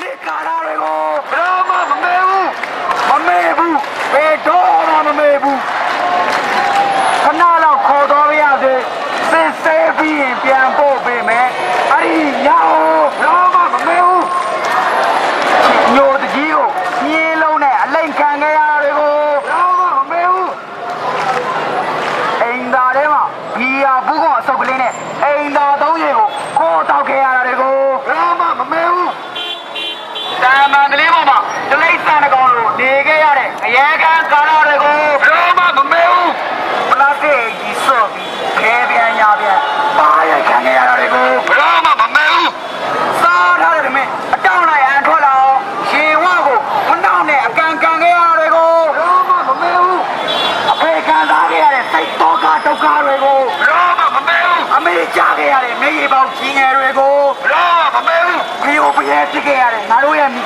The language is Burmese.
နေကာလာတွေကိုဘယ်တော့မှမမဲဘူးမမဲဘူးဘယ်တော့မှမမဲဘူးခဏလောက်ခေါ်တော်ရရစေစစ်ဆေးပြီးရင်ပြန်ပို့ပေးမယ်အဲ့ဒီညောင်ဘယ်တော့မှမမဲဘူးညိုတကြီးကိုပြေးလုံးနဲ့အလိန်ခံခဲ့ရတာတွေကိုဘယ်တော့မှမမဲဘူးအိမ်သားထဲမှာ ဘီယာဘူးကအစုပ်ကလေးနဲ့အိမ်သားသုံးရေကိုခေါ်တောက်ခဲ့ရတာတွေကိုဘယ်တော့မှမမဲဘူးတာမန်ကလေးပေါ်မှာဒလိษံတကောင်လိုနေခဲ့ရတဲ့အရေခံကာလတွေကိုဘယ်တော့မှမမဲဘူးပလတ်စတစ်ကြီးစော့ပြီးခဲပြန်ညာပြန်ပါရခံခဲ့ရတာတွေကိုဘယ်တော့မှမမဲဘူးစားထားတယ်မင်းအတောင်းလိုက်အန်ထွက်လာအောင်ရေဝကိုမနှောင်းနဲ့အကန်ကန်ခဲ့ရတာတွေကိုဘယ်တော့မှမမဲဘူးအဖေခံစားခဲ့ရတဲ့စိတ်တော့ကဒုက္ခတွေကိုဘယ်တော့မှမမဲဘူးအမေကြခဲ့ရတဲ့မျက်ရည် ပေါက်ကြီးငယ်တွေကိုဘယ်တော့မှမမဲဘူးဖေကိုပြဲဖြစ်ခဲ့ရတယ်ငါတို့ရဲ့မိသားစုဘဝလေး